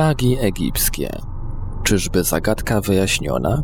Plagi egipskie. Czyżby zagadka wyjaśniona?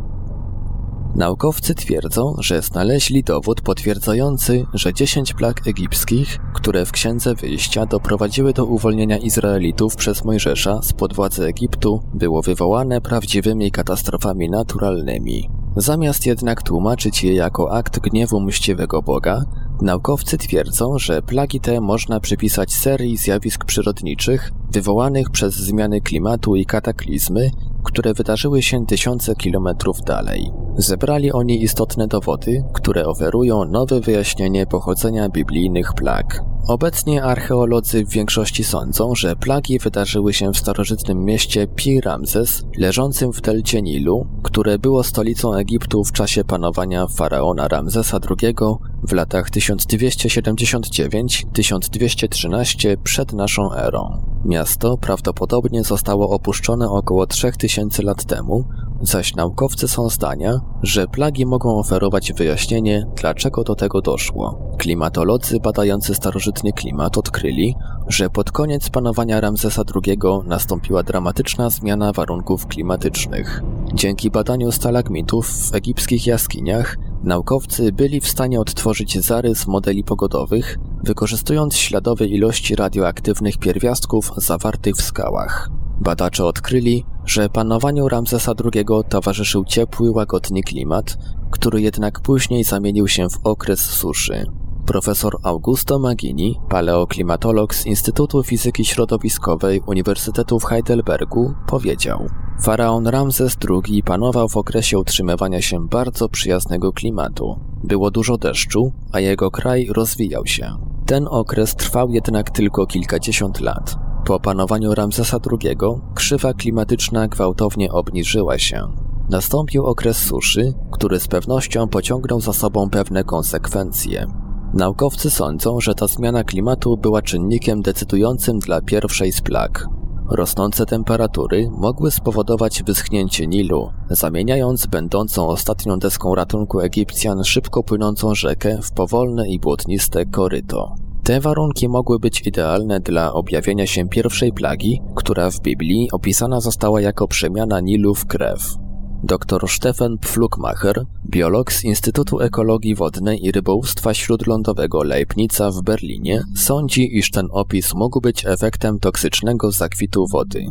Naukowcy twierdzą, że znaleźli dowód potwierdzający, że 10 plag egipskich, które w Księdze Wyjścia doprowadziły do uwolnienia Izraelitów przez Mojżesza spod władzy Egiptu, było wywołane prawdziwymi katastrofami naturalnymi. Zamiast jednak tłumaczyć je jako akt gniewu mściwego Boga, naukowcy twierdzą, że plagi te można przypisać serii zjawisk przyrodniczych wywołanych przez zmiany klimatu i kataklizmy, które wydarzyły się tysiące kilometrów dalej. Zebrali oni istotne dowody, które oferują nowe wyjaśnienie pochodzenia biblijnych plag. Obecnie archeolodzy w większości sądzą, że plagi wydarzyły się w starożytnym mieście Pi-Ramzes, leżącym w delcie Nilu, które było stolicą Egiptu w czasie panowania faraona Ramzesa II w latach 1279-1213 przed naszą erą. Miasto prawdopodobnie zostało opuszczone około 3000 lat temu, zaś naukowcy są zdania, że plagi mogą oferować wyjaśnienie, dlaczego do tego doszło. Klimatolodzy badający starożytny klimat odkryli, że pod koniec panowania Ramzesa II nastąpiła dramatyczna zmiana warunków klimatycznych. Dzięki badaniu stalagmitów w egipskich jaskiniach naukowcy byli w stanie odtworzyć zarys modeli pogodowych, wykorzystując śladowe ilości radioaktywnych pierwiastków zawartych w skałach. Badacze odkryli, że panowaniu Ramzesa II towarzyszył ciepły, łagodny klimat, który jednak później zamienił się w okres suszy. Profesor Augusto Magini, paleoklimatolog z Instytutu Fizyki Środowiskowej Uniwersytetu w Heidelbergu, powiedział: Faraon Ramzes II panował w okresie utrzymywania się bardzo przyjaznego klimatu. Było dużo deszczu, a jego kraj rozwijał się. Ten okres trwał jednak tylko kilkadziesiąt lat. Po panowaniu Ramzesa II krzywa klimatyczna gwałtownie obniżyła się. Nastąpił okres suszy, który z pewnością pociągnął za sobą pewne konsekwencje. Naukowcy sądzą, że ta zmiana klimatu była czynnikiem decydującym dla pierwszej z plag. Rosnące temperatury mogły spowodować wyschnięcie Nilu, zamieniając będącą ostatnią deską ratunku Egipcjan szybko płynącą rzekę w powolne i błotniste koryto. Te warunki mogły być idealne dla objawienia się pierwszej plagi, która w Biblii opisana została jako przemiana Nilu w krew. Dr Stefan Pflugmacher, biolog z Instytutu Ekologii Wodnej i Rybołówstwa Śródlądowego Leibnica w Berlinie, sądzi, iż ten opis mógł być efektem toksycznego zakwitu wody.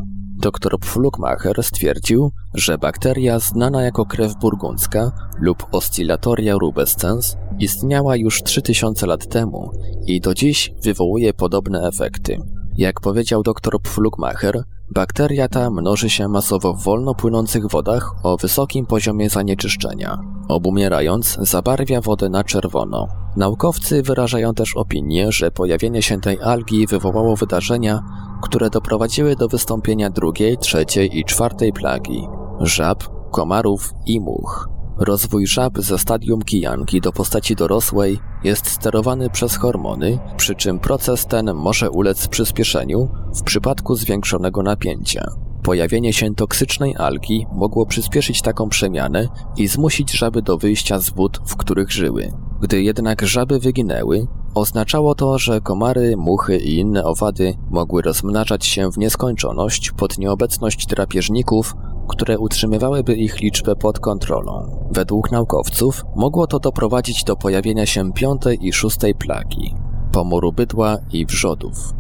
Dr Pflugmacher stwierdził, że bakteria znana jako krew burgundzka lub Oscillatoria rubescens istniała już 3000 lat temu i do dziś wywołuje podobne efekty. Jak powiedział dr Pflugmacher, bakteria ta mnoży się masowo w wolno płynących wodach o wysokim poziomie zanieczyszczenia. Obumierając, zabarwia wodę na czerwono. Naukowcy wyrażają też opinię, że pojawienie się tej algi wywołało wydarzenia, które doprowadziły do wystąpienia drugiej, trzeciej i czwartej plagi żab, komarów i much. Rozwój żab ze stadium kijanki do postaci dorosłej jest sterowany przez hormony, przy czym proces ten może ulec przyspieszeniu w przypadku zwiększonego napięcia. Pojawienie się toksycznej algi mogło przyspieszyć taką przemianę i zmusić żaby do wyjścia z wód, w których żyły. Gdy jednak żaby wyginęły, oznaczało to, że komary, muchy i inne owady mogły rozmnażać się w nieskończoność pod nieobecność drapieżników które utrzymywałyby ich liczbę pod kontrolą. Według naukowców mogło to doprowadzić do pojawienia się piątej i szóstej plagi pomoru bydła i wrzodów.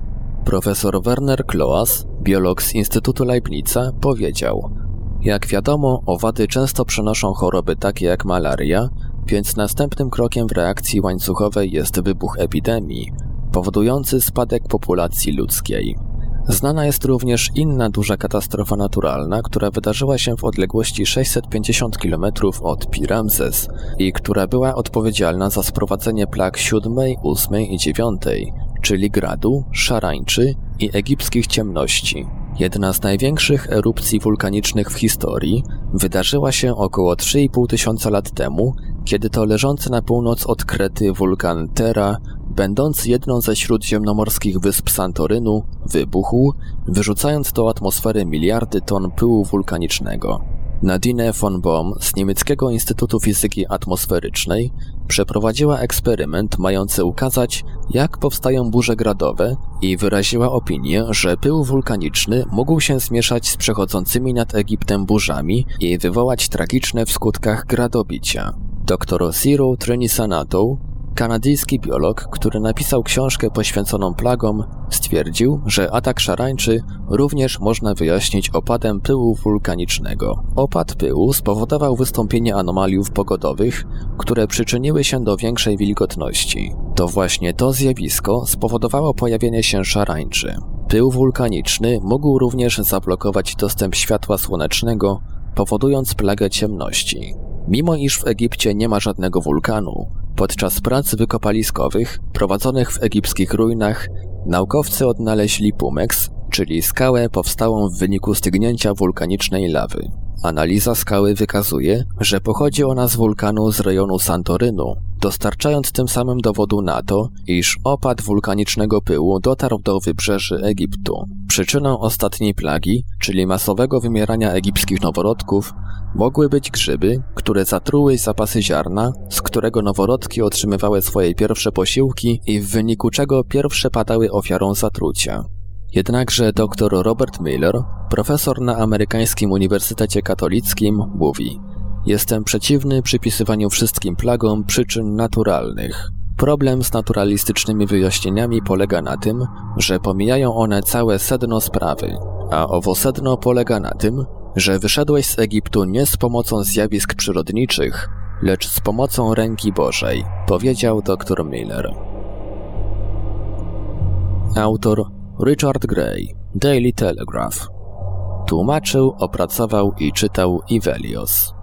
Profesor Werner Kloas, biolog z Instytutu Leibnica, powiedział: Jak wiadomo, owady często przenoszą choroby takie jak malaria, więc następnym krokiem w reakcji łańcuchowej jest wybuch epidemii, powodujący spadek populacji ludzkiej. Znana jest również inna duża katastrofa naturalna, która wydarzyła się w odległości 650 km od Piramzes i która była odpowiedzialna za sprowadzenie plag 7, 8 i 9, czyli gradu, szarańczy i egipskich ciemności. Jedna z największych erupcji wulkanicznych w historii wydarzyła się około 3,5 tysiąca lat temu, kiedy to leżący na północ od Krety wulkan Terra będący jedną ze śródziemnomorskich wysp Santorynu, wybuchł, wyrzucając do atmosfery miliardy ton pyłu wulkanicznego. Nadine von Bohm z niemieckiego Instytutu Fizyki Atmosferycznej przeprowadziła eksperyment mający ukazać, jak powstają burze gradowe i wyraziła opinię, że pył wulkaniczny mógł się zmieszać z przechodzącymi nad Egiptem burzami i wywołać tragiczne w skutkach gradobicia. Dr Cyril Trenisanatou Kanadyjski biolog, który napisał książkę poświęconą plagom, stwierdził, że atak szarańczy również można wyjaśnić opadem pyłu wulkanicznego. Opad pyłu spowodował wystąpienie anomaliów pogodowych, które przyczyniły się do większej wilgotności. To właśnie to zjawisko spowodowało pojawienie się szarańczy. Pył wulkaniczny mógł również zablokować dostęp światła słonecznego, powodując plagę ciemności. Mimo iż w Egipcie nie ma żadnego wulkanu, Podczas prac wykopaliskowych prowadzonych w egipskich ruinach naukowcy odnaleźli pumex, czyli skałę powstałą w wyniku stygnięcia wulkanicznej lawy. Analiza skały wykazuje, że pochodzi ona z wulkanu z rejonu Santorynu, dostarczając tym samym dowodu na to, iż opad wulkanicznego pyłu dotarł do wybrzeży Egiptu. Przyczyną ostatniej plagi, czyli masowego wymierania egipskich noworodków, mogły być grzyby, które zatruły zapasy ziarna, z którego noworodki otrzymywały swoje pierwsze posiłki i w wyniku czego pierwsze padały ofiarą zatrucia. Jednakże dr Robert Miller, profesor na amerykańskim Uniwersytecie Katolickim, mówi: Jestem przeciwny przypisywaniu wszystkim plagom przyczyn naturalnych. Problem z naturalistycznymi wyjaśnieniami polega na tym, że pomijają one całe sedno sprawy, a owo sedno polega na tym, że wyszedłeś z Egiptu nie z pomocą zjawisk przyrodniczych, lecz z pomocą ręki Bożej, powiedział dr Miller. Autor Richard Gray, Daily Telegraph. Tłumaczył, opracował i czytał Ivelios.